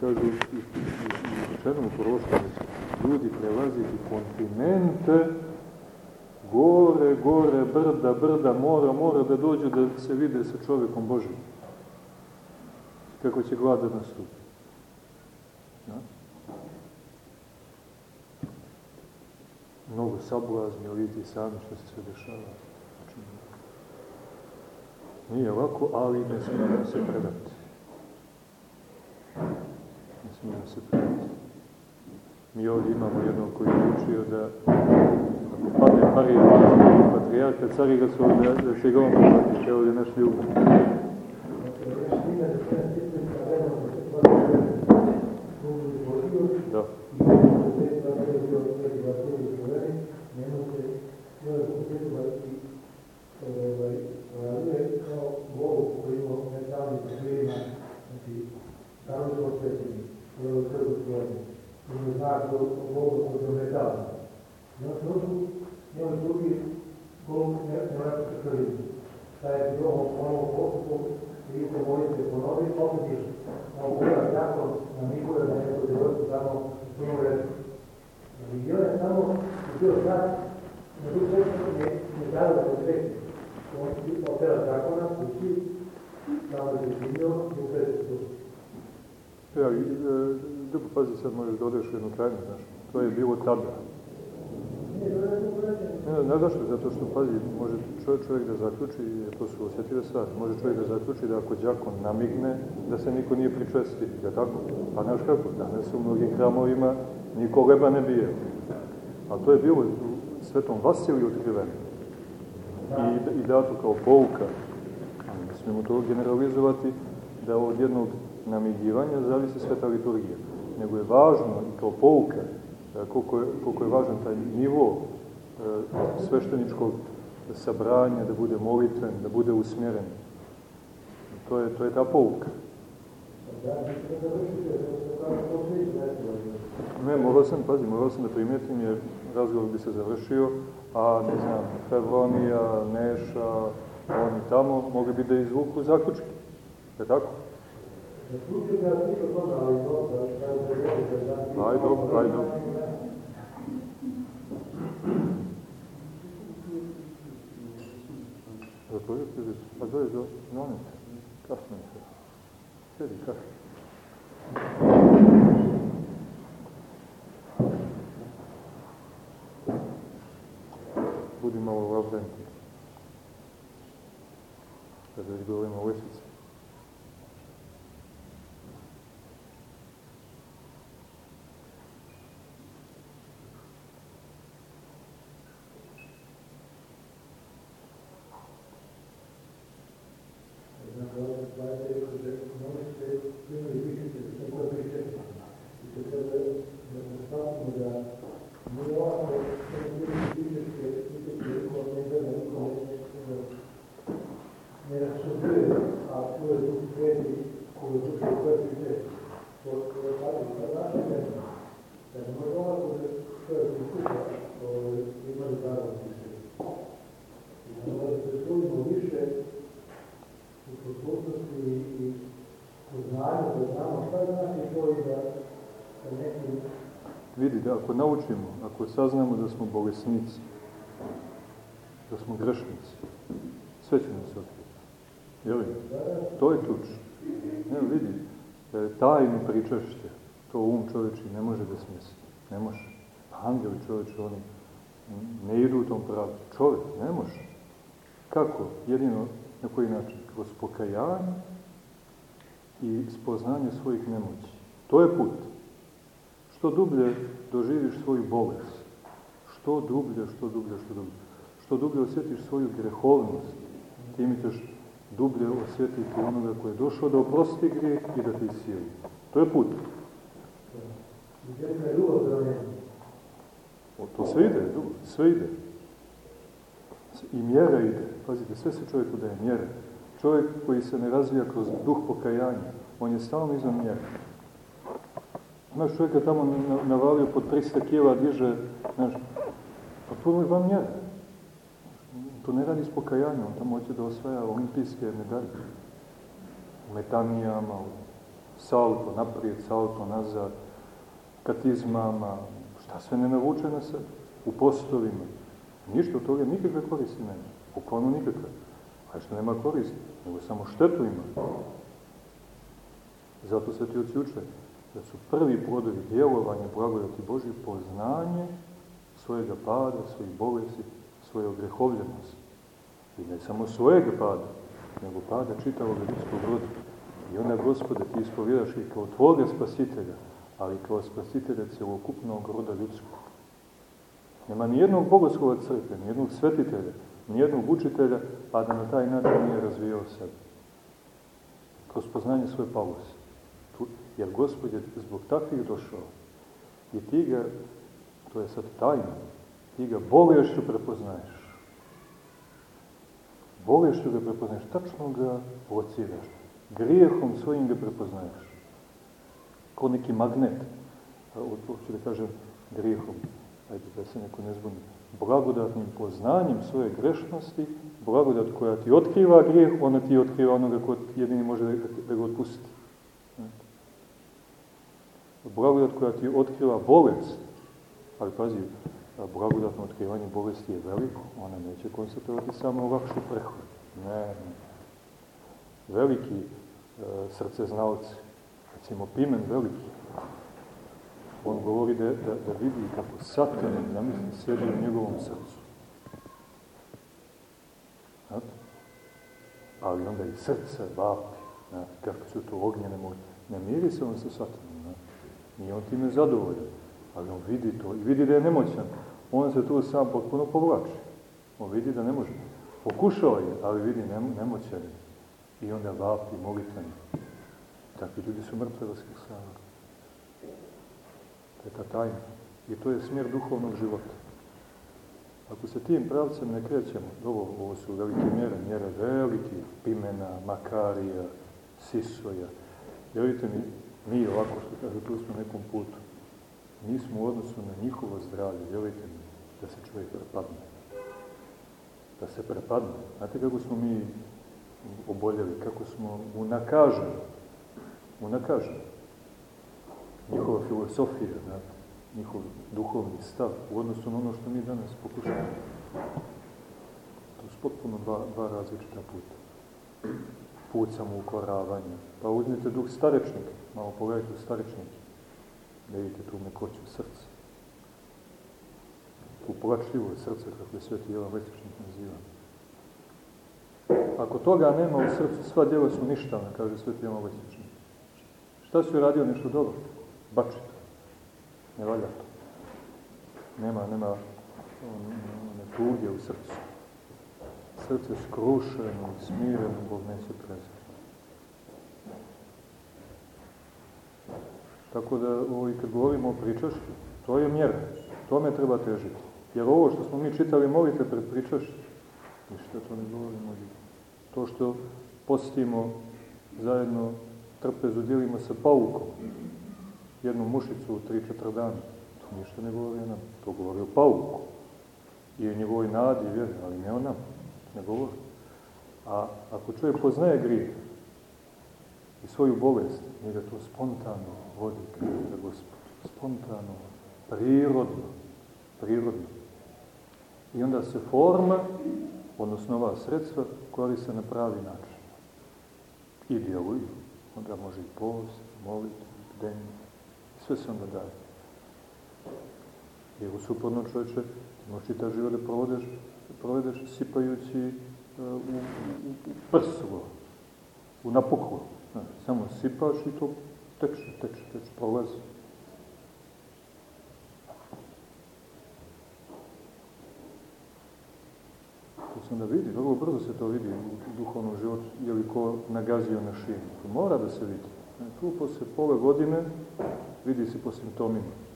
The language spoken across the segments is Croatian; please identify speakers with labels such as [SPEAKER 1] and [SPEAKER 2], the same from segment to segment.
[SPEAKER 1] kažu učenom proroštvu, ljudi prelaziti kontinente, gore, gore, brda, brda, mora, mora da dođu da se vide sa čovjekom Božim. Kako će glada nastupiti. Ja? Mnogo sablazni, vidite sami što se sve dešava. Znači, nije lako, ali ne smijemo se predati. Smijemo se predati. Mi ovdje imamo jednog koji je učio da ako padne parija patrijarka, cari ga su da, da će ga on prihvatiti. Evo je naš ljubav. Da.
[SPEAKER 2] Danas smo svećeni, ovo je krvu stvoreni, ima znak Boga kod je metalno. I on se odu, i on drugi Bog ne vrati se krvi. Šta je bilo ono postupom, i se molite ponovi, opet je ovo Boga zakon na Nikole da neko djevojku tamo puno reći. I bio je samo, i bio znak, na tu sveću je ne dao da se sveći. On je opera zakona, kući, tamo je živio, i u sveću
[SPEAKER 1] Ja, e, Ljubo, pazi, sad možeš da odeš u jednu krajinu, znaš. To je bilo tada. Ne, ne zašto? Zato što, pazi, može čovjek, čovjek da zaključi, to su osjetljive stvari, može čovjek da zaključi da ako džakon namigne, da se niko nije pričestio, da tako? Pa znaš kako, danas u mnogim hramovima niko leba ne bije. A to je bilo u svetom Vasiliju otkriveno. I, i dato kao pouka. Ne smijemo to generalizovati da od jednog namigivanja zavisi sveta liturgija. Nego je važno i kao pouka koliko je, koliko je važan taj nivo e, svešteničkog sabranja, da bude molitven, da bude usmjeren. To je, to je ta pouka. Ne, morao sam, pazi, morao sam da primetim jer razgovor bi se završio, a ne znam, Fevronija, Neša, oni tamo mogli bi da izvuku zaključke. Je tako? Ajde, ajde. Zatvorio ti se, pa zove, zove, molim te, kasno je se. Sjedi, kasno. Budi malo lavrenti. Kada već govorimo o lesici. Vidi, naučimo, ako saznamo da smo bolesnici, da smo grešnici, sve će nam se otkriti. Jel? To je ključ. Ne, vidi, tajno pričašće, to um čovječi ne može da smjesi. Ne može. Pa angeli čovječi, oni ne idu u tom pravcu. Čovjek ne može. Kako? Jedino na koji način? Kroz pokajanje i spoznanje svojih nemoći. To je put. Što dublje doživiš svoju bolest, što dublje, što dublje, što dublje, što dublje osjetiš svoju grehovnost, tim ćeš dublje osjetiti onoga koji je došao da oprosti grijeh i da ti sili. To je put. O, to sve ide, sve ide. I mjera ide. Pazite, sve se čovjeku daje mjera. Čovjek koji se ne razvija kroz duh pokajanja, on je stalno izvan mjera. Znaš, čovjeka tamo navalio pod 300 kila, diže, znaš, pa to je van mjera. To ne radi s pokajanjem, on tamo hoće da osvaja olimpijske medalje. U metanijama, u salto naprijed, salto nazad, katizmama, šta sve ne navuče na sebe, u postovima. Ništa od toga, nikakve koristi nema. Bukvalno nikakve. A što nema koristi, nego samo štetu ima. Zato se ti uče da su prvi plodovi djelovanja blagodati Božje poznanje svojega pada, svojih bolesti, svoje ogrehovljenosti. I ne samo svojega pada, nego pada čitavog ljudskog roda. I onda, Gospode, ti ispovjedaš i kao tvoga spasitelja, ali kao spasitelja celokupnog roda ljudskog. Nema ni jednog bogoslova crkve, ni jednog svetitelja, ni jednog učitelja, a da na taj način nije razvijao sebe. Kroz poznanje svoje pavosti. Jer Gospod je zbog takvih došao. I ti ga, to je sad tajna, ti ga bolešću prepoznaješ. Bolešću ga prepoznaješ, tačno ga lociraš. Grijehom svojim ga prepoznaješ. Kao neki magnet. Hoću da kažem grijehom. Ajde da se neko ne zbuni. Blagodatnim poznanjem svoje grešnosti, blagodat koja ti otkriva grijeh, ona ti otkriva onoga ko jedini može da ga otpusti blagodat koja ti otkriva bolest, ali pazi, blagodatno otkrivanje bolesti je veliko, ona neće konstatovati samo lakšu prehod. Ne, ne. Veliki e, srceznalci, recimo Pimen veliki, on govori da, da, da vidi kako satan, zamisli, sjedi u njegovom srcu. Znate? Ali onda i srce vapi, kako su to ognjene moći. Ne miri se on sa satanom. Nije on time zadovoljan, ali on vidi to i vidi da je nemoćan. On se tu sam potpuno povlači. On vidi da ne može. Pokušao je, ali vidi nemoćan. I onda vapi molitven. Takvi ljudi su mrtve vaskrsavali. To je ta tajna. I to je smjer duhovnog života. Ako se tim pravcem ne krećemo, ovo, ovo su velike mjere, mjere velikih, Pimena, Makarija, Sisoja. Vjerujte mi, mi ovako što kaže, tu smo nekom putu. Mi smo u odnosu na njihovo zdravlje, vjerujte mi, da se čovjek prepadne. Da se prepadne. Znate kako smo mi oboljeli, kako smo unakaženi. Unakaženi. Njihova filosofija, znate, njihov duhovni stav u odnosu na ono što mi danas pokušamo. To su potpuno dva, dva različita puta put samoukoravanja. Pa uzmite duh starečnika, malo pogledajte u starečnike, da vidite tu mekoću srca. Tu plačljivo srce, kako je sveti Jovan Letičnik naziva. Ako toga nema u srcu, sva djela su ništavna, kaže sveti Jovan Letičnik. Šta su radio nešto dobro? Bačite. Ne valja to. Nema, nema one tuge u srcu srce skrušeno i smireno, Bog neće prezati. Tako da, ovo, kad govorimo o pričašću, to je mjera, tome treba težiti. Jer ovo što smo mi čitali molite pred pričašću, ništa to ne govorimo. To što postimo zajedno trpezu dijelimo sa paukom, jednu mušicu u 3-4 dana, to ništa ne govori o nam, to govori o pauku i o njegovoj nadi, vjeri, ali ne o nama ne govori. A ako čovjek poznaje grijeh i svoju bolest, njega to spontano vodi za gospod. Spontano, prirodno, prirodno. I onda se forma, odnosno ova sredstva, koriste na pravi način. I djeluju. Onda može i post, moliti, bdenje. Sve se onda daje. Jer u suprotno čovječe, možeš čitav život da provodeš provedeš sipajući e, u, prslo, u napuklo. Samo sipaš i to teče, teče, teče, prolazi. To se onda vidi, vrlo brzo se to vidi u duhovnom životu, je li ko nagazio na šinu. To mora da se vidi. E, tu posle pola godine vidi se po simptomima.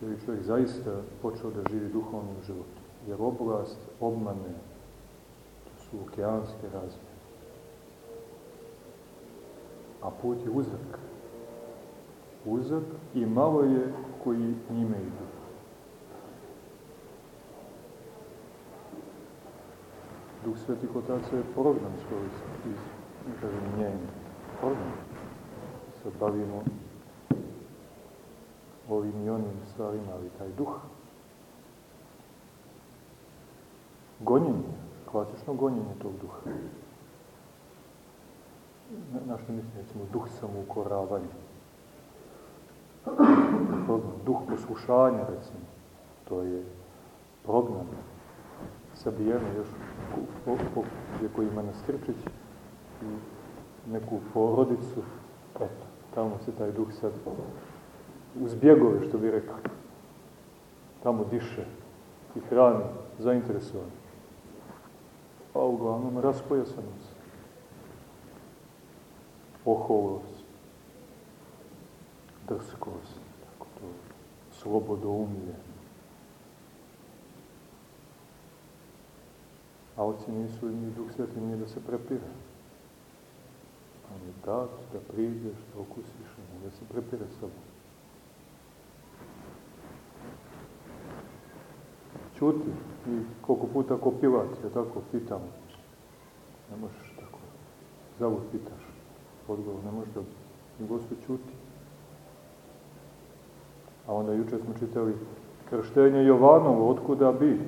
[SPEAKER 1] Da bi čovjek zaista počeo da živi duhovnim životom. Jer oblast obmane, to su okeanske razmjere. A put je uzak. Uzak i malo je koji njime idu. Duh Svetih Otaca je prognan iz, iz kažem mjenje, forma, se bavimo ovim i onim stvarima, ali taj duh, gonjenje, klasično gonjenje tog duha. Na, na što mislim, recimo, duh samoukoravanja. Duh poslušanja, recimo, to je prognan, sabijeno još po, po, po ima na Skrčić i neku porodicu, eto, tamo se taj duh sad uz bjegove, što bi rekao, tamo diše i hrani zainteresovan. A uglavnom raspojasanost, oholost, drskost, tako to. A oci nisu ni Duh Sveti nije da se prepire. On je da priđeš, da okusiš, da se prepire s Čuti i koliko puta ko pilat, ja tako pitam. Ne možeš tako. Zavod pitaš. Odgovor ne može da Gospod čuti. A onda juče smo čitali krštenje Jovanovo, otkuda bi?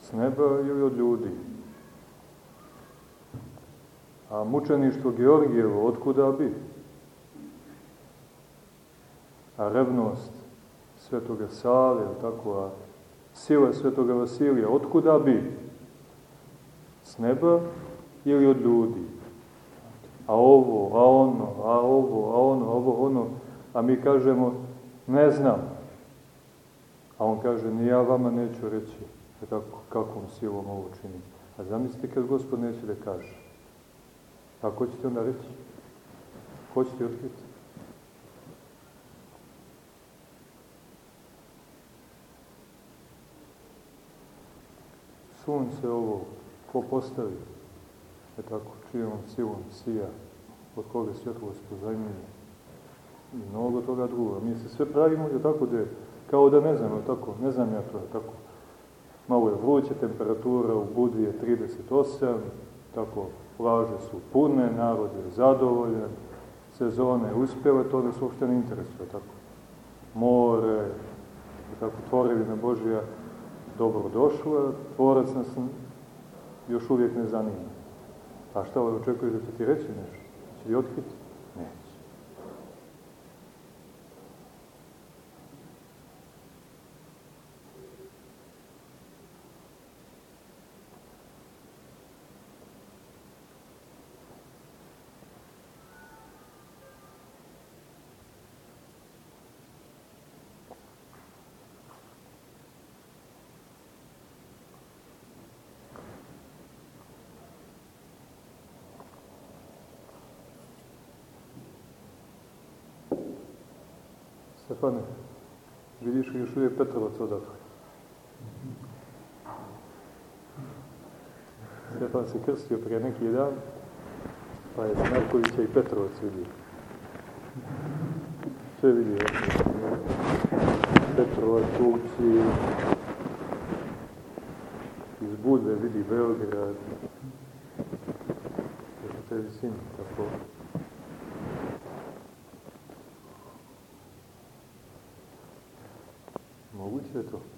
[SPEAKER 1] S neba ili od ljudi? A mučeništvo Georgijevo, otkuda bi? A revnost svetoga Save, tako, a sila svetoga Vasilija, otkuda bi? S neba ili od ljudi? A ovo, a ono, a ovo, a ono, ovo, ono, a mi kažemo, ne znam. A on kaže, ni ja vama neću reći kako, kakvom silom ovo činim. A zamislite kad gospod neće da kaže. A ko ćete onda reći? Ko ćete otkriti? Sunce ovo, ko postavi? E tako, čijom silom sija, od koga svjetlost pozajmljuje. I mnogo toga druga. Mi se sve pravimo, je tako da je, kao da ne znam, je tako, ne znam ja to, je tako. Malo je vruće, temperatura u Budvi je 38, tako, plaže su pune, narod je zadovoljan, sezone je uspjela, to nas uopšte ne interesuje, tako. More, tako, tvorevina Božija, dobro došla, tvorac nas još uvijek ne zanima. A šta očekuješ da će ti reći nešto? Će li otkriti? Stefane, vidiš li još uvijek Petrovac odakle? Stefan se krstio prije neki dan, pa je Markovića i Petrovac vidio. Sve vidio. Petrovac, Turci, iz Budve vidi Beograd. To je visini, tako. Moguće je to. Da.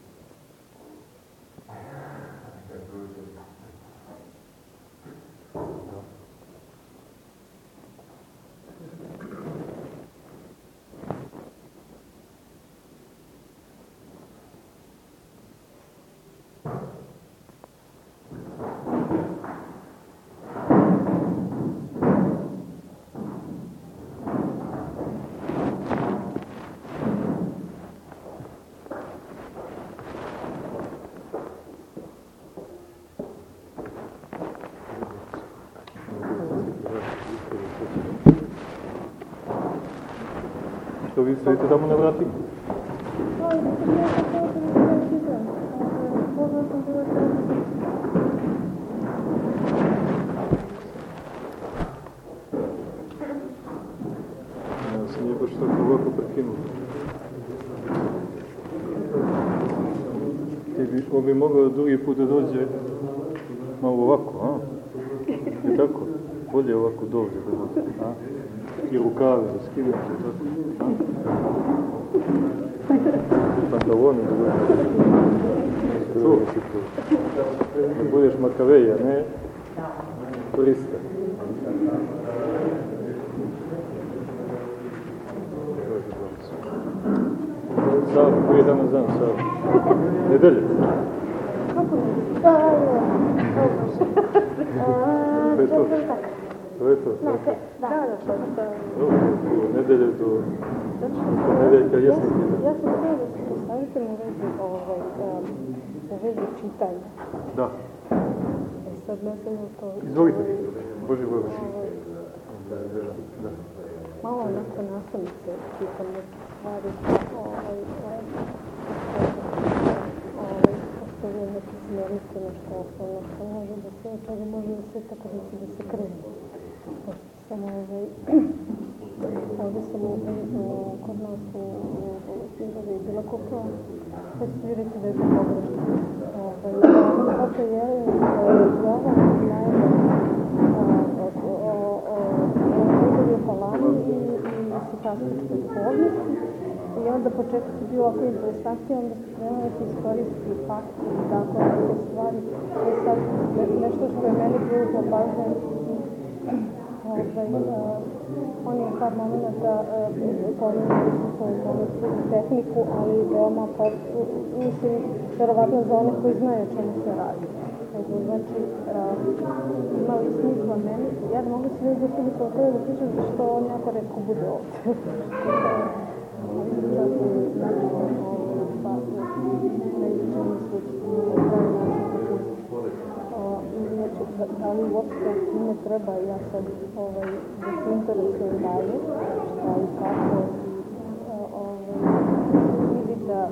[SPEAKER 1] Što vi stojite tamo na vratima? Ja prekinuo. Ti bi, bi mogao drugi put da dođe malo ovako, a? Je tako? Bolje ovako dole da a? I rukave da. A? Pantalone da si to? Da budeš makaveja, ne turista. Sad, koji je danas dan, sad? Nedelje. To je to. To je to. tako.
[SPEAKER 3] Da, da, da.
[SPEAKER 1] Dobro, od nedelje do ponedeljka jesni
[SPEAKER 3] Ja sam htjela da se postavite na vezi, ovaj, um, na vezi čitanja.
[SPEAKER 1] Da,
[SPEAKER 3] E sad ne znam to...
[SPEAKER 1] izvolite.
[SPEAKER 3] ovaj,
[SPEAKER 1] Boži Bože.
[SPEAKER 3] ovaj,
[SPEAKER 1] Da.
[SPEAKER 3] Malo onako nasamice čitam neke stvari, pa ovaj, ovaj, ovaj, postavljam neke smjernice, nešto osnovno što može da se, od čega može da se tako da se, da se krene. Pošto sam ovaj, ovdje sam u, kod nas u, u, Sindove bila kupila, ćete vidjeti da je to pogrešno. Ovaj, zato je Jovan naime o, Palami i, i sitastičkoj povijesti. I onda početak je bio ovako interesantnije, onda su krenuli da iskoristi fakti i tako neke stvari. I sad, ne- nešto što je meni privuklo pažnje, on je par momenta pomenuli su svoju pomoću tehniku, ali veoma, pop, mislim, verovatno za one koji znaju o čemu se radi. Znači, a, imali smisla meni, ja ne mogu se ne zašto o tome da pričam, što on jako redko bude ovdje. Da, li uopšte time treba ja sad ovaj, da se interesujem dalje, šta i kako ovaj, vidi da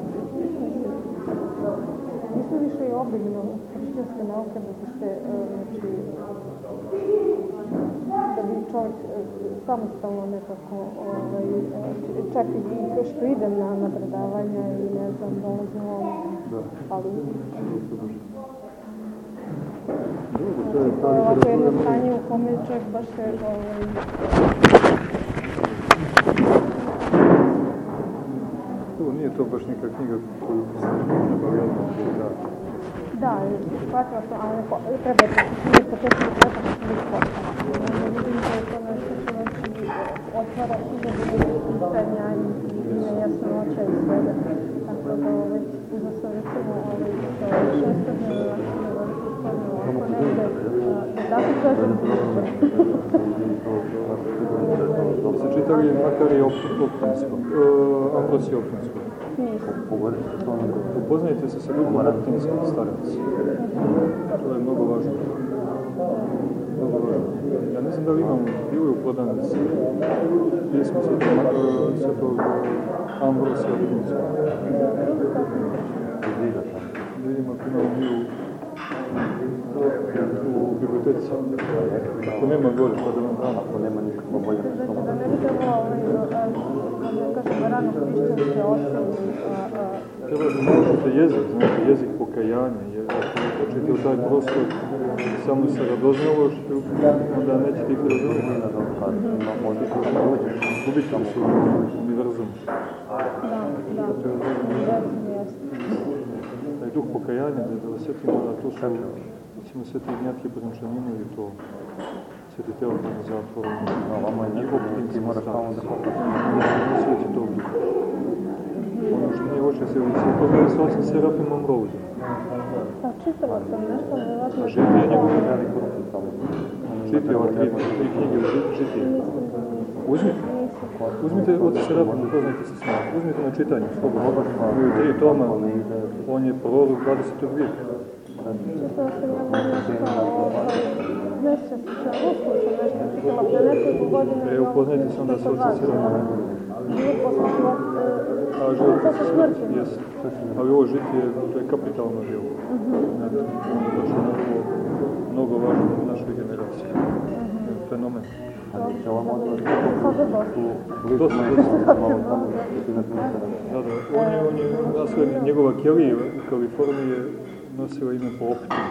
[SPEAKER 3] nisu više i obimno hrišćanske nauke da bi se, znači, da bi čovjek e, samostalno nekako, ovaj, e, čak i što idem na, na predavanja i ne znam, dolazim ali ovako jedno stanje u kome čovjek baš se, ovaj,
[SPEAKER 1] To nije to baš neka knjiga koju bi se nabavljala da
[SPEAKER 3] da, shvatila sam, ali ne po- treba da se po četiri puta što sam već postala. Onda vidim da je to nešto što znači otvara hiljadu pitanja i, nejasnoća i svega. Tako da, ovaj, uzela sam Da
[SPEAKER 1] se čitali makar i Optinsko, uh, Ambrosije Optinsko. Upoznajte se sa ljudom Optinskom starac. To je mnogo važno. Mnogo važno. Ja ne znam da li imam, bilo u prodavnici pismo svetog, uh, Optinskog. Da vidimo ako u biblioteci. Ako nema gore, pa da vam dam.
[SPEAKER 4] Ako nema nikakva bolja
[SPEAKER 3] Znači da ne ovaj, rano hrišćanske
[SPEAKER 1] Treba da naučite jezik, znate, jezik pokajanja, jer ako počete u taj prostor samo sa radoznalošću, onda nećete ih razumjeti. Gubit ćete se u univerzum.
[SPEAKER 3] Da, da, jesno, jesno.
[SPEAKER 1] Taj duh pokajanja, da, da vas sjetimo, da to su, recimo, sveti Ignjatije Brnčaninu ili to sveti Teofan na zatvoru.
[SPEAKER 4] A vama je neko, ti moraš stalno da kopaš.
[SPEAKER 1] Sveći tog duha. Ono što nije oče se ulici, to je s ocem Serafimom Rouzom. Je. Uzmite. Od Serafima, upoznajte se s njim. Uzmite na čitanje, slobodno. Imaju tri toma, on je prorok 20. vijeka. E, upoznajte se onda s
[SPEAKER 3] posle život,
[SPEAKER 1] A život
[SPEAKER 3] posle smrti.
[SPEAKER 1] Jeste. Ali ovo žitije, to je kapitalno djelo. Je onako mnogo važno u našoj generaciji. Fenomen. Njegova kelija u Kaliforniji je nosila ime po Optimu.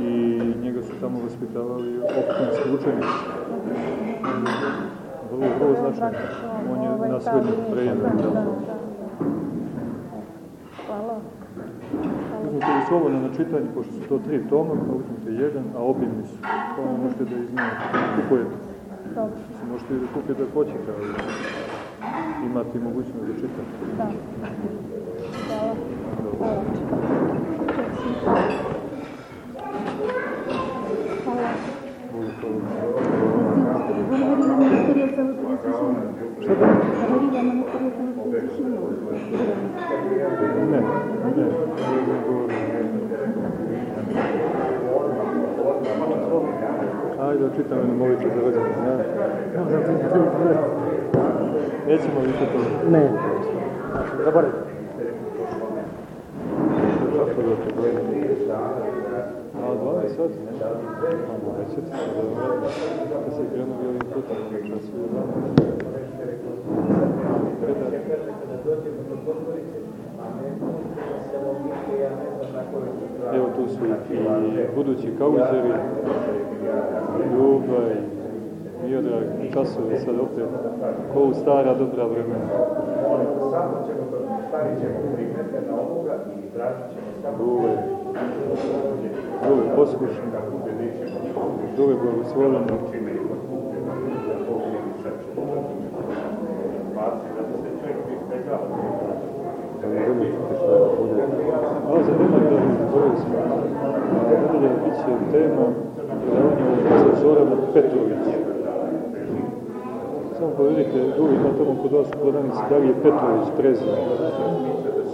[SPEAKER 1] I njega su tamo vaspitavali optinski učenici. Vrlo, vrlo značajno. On je naslednik prejena.
[SPEAKER 3] Hvala.
[SPEAKER 1] Uzmite li slobodno na čitanje, pošto su to tri toma, pa uzmite jedan, a obimni su. To ono možete da iznijete, kupujete.
[SPEAKER 3] Dobro,
[SPEAKER 1] možete i da kupite da hoćete, ali imate i mogućnost da čitate.
[SPEAKER 3] da. Hvala. Hvala. Hvala.
[SPEAKER 1] To...
[SPEAKER 3] Šta da?
[SPEAKER 1] Ne, ne, ne. Ajde, čitam jednu molitvu za. Ja. Nećemo više to.
[SPEAKER 2] Ne. Zaboravim.
[SPEAKER 1] Kako da to? A, 12 sati, ne? A, se da da se krenuo ovim putem, čas u 11. Evo tu su i budući kauzeri, Ljuba i Miodrag, časovi sad opet, ko u stara dobra vremena. Dule, Dule poslušni, Dule blagoslovljeni. A za vreme da govorili smo, će tema predavanja od Zorana Petrovića. Samo povedite, Dule ima tamo kod vas u prodavnici, da li je Petrović prezvan.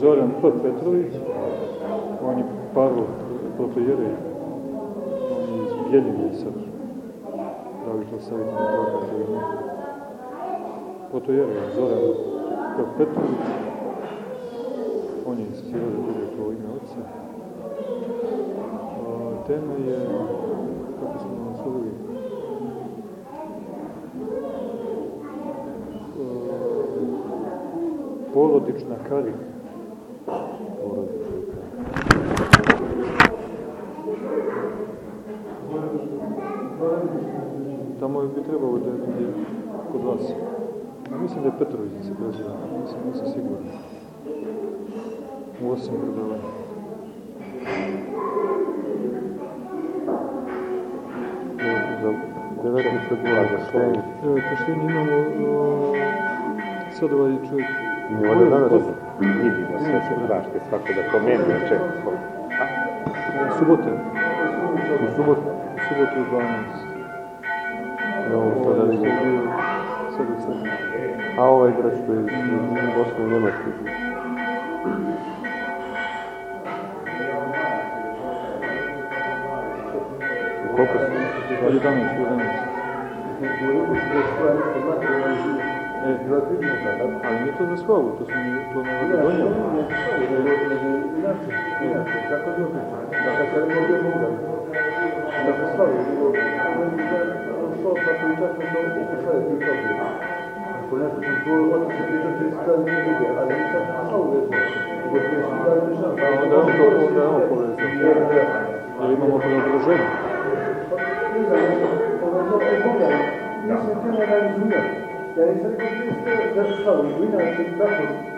[SPEAKER 1] Zoran P. Petrović, on je Pavlo protojerej, on je iz Bjeljine sad. Da li to savjetno advokat ili ne? Protojerej, Zoran P. Petrović, on je da bude to ime oca. Tema je, kako smo naslovili, porodična karika. Tamo bi trebalo da je kod vas. Mislim da je Petrović se preziva, nisam, nisam siguran. U osam predavanja.
[SPEAKER 4] Za 19 godina za.
[SPEAKER 1] Evo, poštenje imamo o, sad ovaj čovjek.
[SPEAKER 4] Mi ovdje danas
[SPEAKER 5] vidimo sve se prašte, svako da pomeni ček svoj.
[SPEAKER 1] Subote.
[SPEAKER 4] u subotu.
[SPEAKER 1] U subotu u 12.
[SPEAKER 4] Evo sada vidim.
[SPEAKER 1] Sad je sad.
[SPEAKER 4] A ovaj igrač što je iz Bosne i Njemačke. I koliko su?
[SPEAKER 1] 11, 11. Były zespoły tematu, relatywnie tak? Ale nie to zespoły, to są planowe dogonione.
[SPEAKER 6] Inaczej, inaczej, tak odnośnie. Tak, tak, mogę mówić. Na podstawie, bo
[SPEAKER 1] to na tym czasie są opuszczone tylko ponieważ to było o tym,
[SPEAKER 6] że to jest stan nie mówię, ale nie tak mało jest, bo to jest stan wyższa. No, dałem to, dałem
[SPEAKER 1] opowiedzenie.
[SPEAKER 5] Ale mam
[SPEAKER 1] opowiedzenie. Povezao. Jer imamo preobraženje.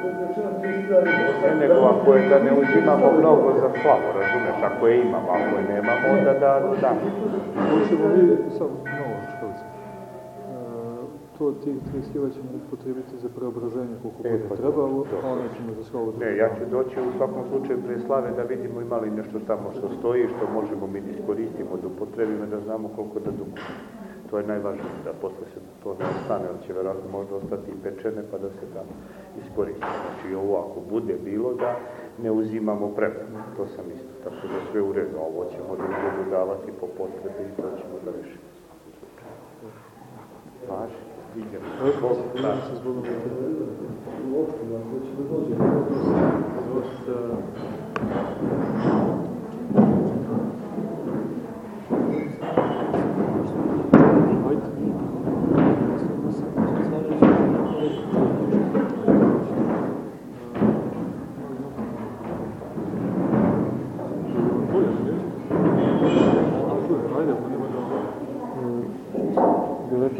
[SPEAKER 5] Ne, nego ako je da ne uzimamo mnogo za slavu, razumeš, ako je imamo, ako je nemamo, onda da, da.
[SPEAKER 1] Hoćemo mi, samo malo školice. To ti tri ćemo upotrebiti za preobraženje koliko
[SPEAKER 5] E,
[SPEAKER 1] bude
[SPEAKER 5] pa
[SPEAKER 1] trebalo, a onda ćemo za slavu drugo.
[SPEAKER 5] Ne, ja ću doći u svakom slučaju pre slave da vidimo ima li nešto tamo što stoji, što možemo mi iskoristimo, da upotrebimo, da znamo koliko da dugo. To je najvažnije, da posle se to ne ostane, ali će verovatno možda ostati i pečene pa da se tamo iskoristi. Znači ovo ako bude bilo da ne uzimamo prevremeno, to sam isto, tako da sve u redu, ovo ćemo da budemo davati po potrebi i to ćemo da rešimo. Bog, da.
[SPEAKER 1] Idemo se da Dosta... Ajde.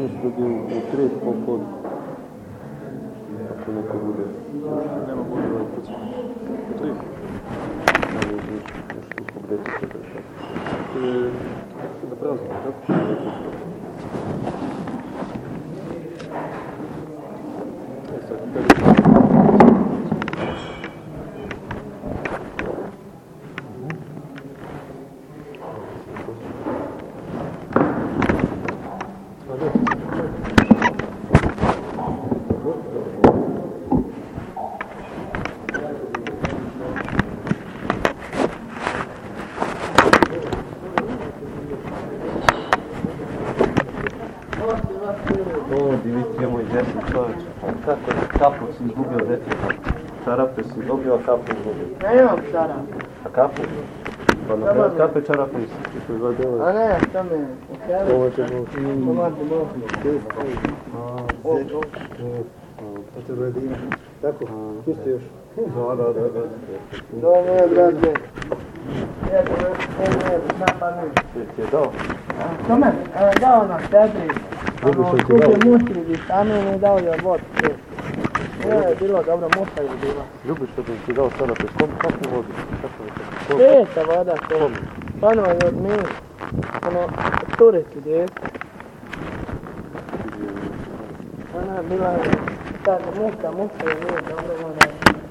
[SPEAKER 4] U, u tri popod, ako neko bude,
[SPEAKER 1] Nema bolje da kucam. U tri.
[SPEAKER 4] malo još nešto pogledati se da šta.
[SPEAKER 1] E, da prazimo, tako? E, sad, kada
[SPEAKER 4] O, Dimitrije moj desni čovječ. Kako kapu si izgubio djetetka? Čarape si dobio, a kapu izgubio.
[SPEAKER 7] Nemam čara.
[SPEAKER 4] A kapu? Pa na kraju kape čarape isti. To je dva
[SPEAKER 7] ne, me?
[SPEAKER 4] Ovo će Bog.
[SPEAKER 7] Pomati Bog.
[SPEAKER 4] A to je dina. Tako? Pusti još. Da, da, da, da.
[SPEAKER 7] Moje brate. Ja ne, ne, ne, na pamet.
[SPEAKER 4] Ti je dao?
[SPEAKER 7] E, dao na četiri. Ono,
[SPEAKER 4] dao.
[SPEAKER 7] muški vitamine i dao je vod. Ne, je bilo dobro, muška je bila.
[SPEAKER 4] Ljubiš što bi ti dao čarape. Kom, kakvu vodu?
[SPEAKER 7] Sveta voda, to. Ono je od mi. Ono, turici djece. Ona je bila, sad, muška, muška je nije dobro voda.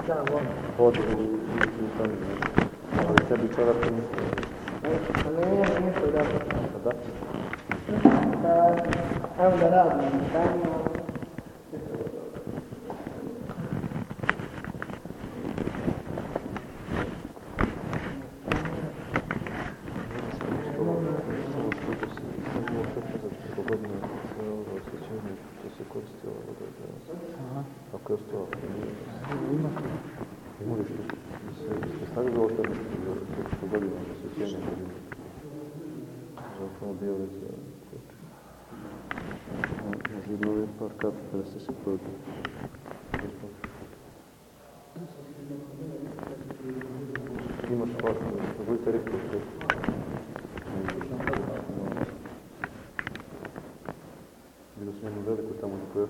[SPEAKER 7] Da, voda.
[SPEAKER 4] Vodu u u Ali tebi čarape nisu.
[SPEAKER 7] Pa nije, ništa dobro.
[SPEAKER 4] Da?
[SPEAKER 7] Da, evo da radim, dajmo.
[SPEAKER 4] Ako je ostalo, možeš se staviti ovo tebe što godina osjećenje godina. Zapravo bio već za na zidu je par kapi kada ste se prodali. Imaš par, budite rekli što Bilo sam jednu veliku tamo na kojoj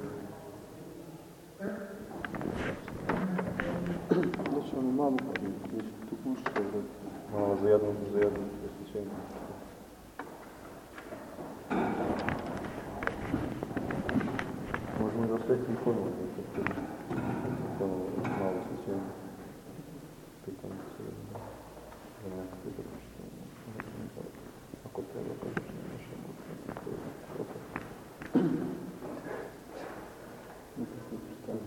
[SPEAKER 4] Znači ono mamu, tu kuću Malo za jednu, za jednu. Možemo da osvetimo ponovo. Ponovo malo osjećenje. Pitam se za nekakve završenje. Ako treba, kažeš ne možemo.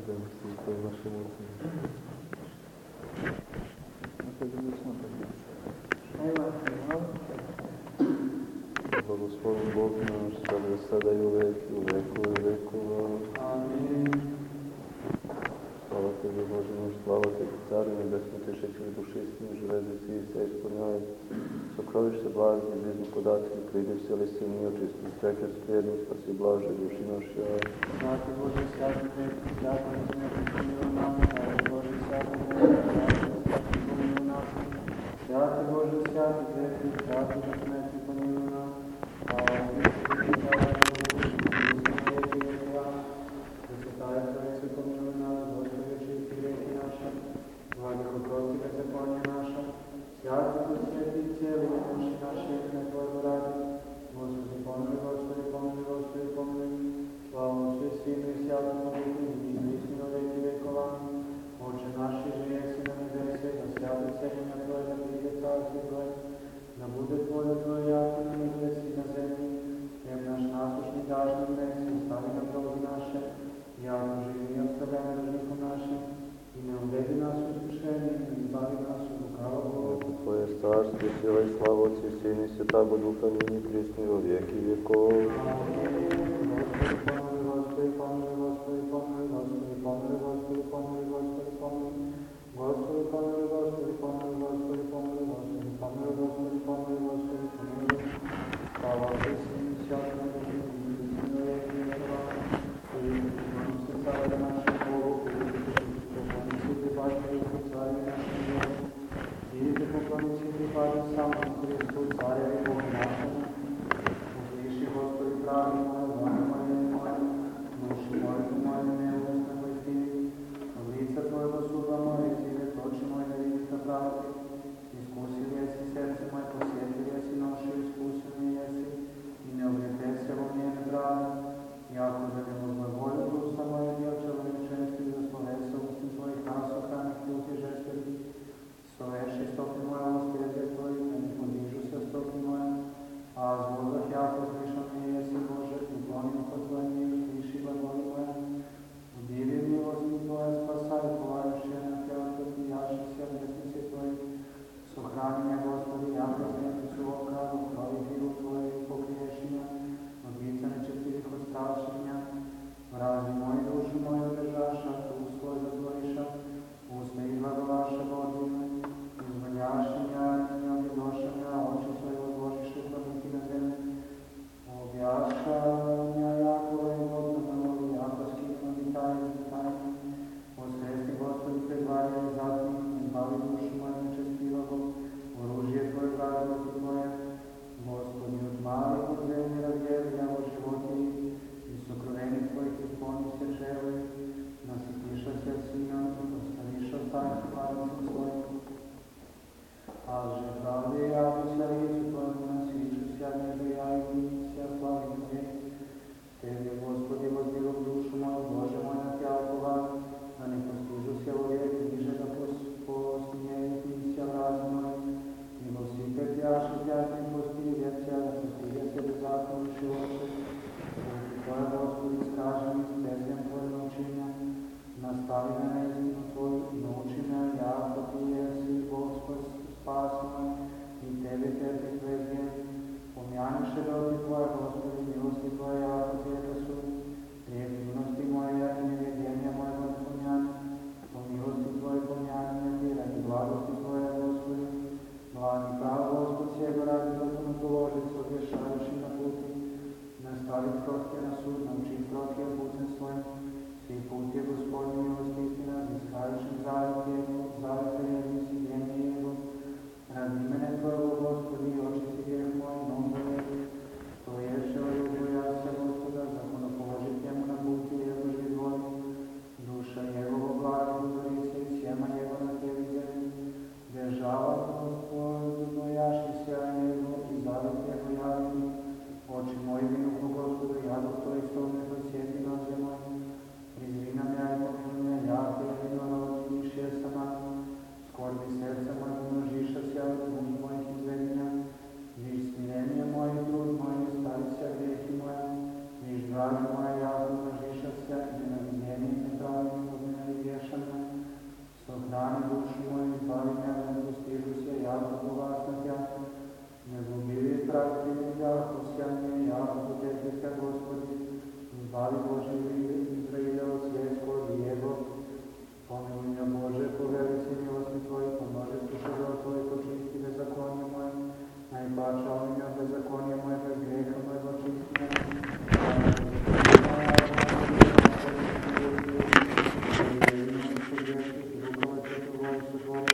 [SPEAKER 4] Izdajemo se to je naše emocije. Blagoslovim Bog naš, sada, sada i uvek, i u veku i vekova. Slava Tebi, Bože naš, slava Caru nebesno, tešeći mi duši istinu, živede si i se ispunjaju. Sokrovište blazni, blizu podatke, pridi se li si mi očistu, streke sprijednu, spasi blaže duši naše.
[SPEAKER 7] Svaki Bože, svaki prekri, svaki smeti pomilu nam, svaki Bože, svaki prekri, svaki pomilu nam. Svaki Bože, svaki prekri, svaki smeti pomilu
[SPEAKER 4] sila i slava Otcu i Sinu i Svetago Duha, njeni prisni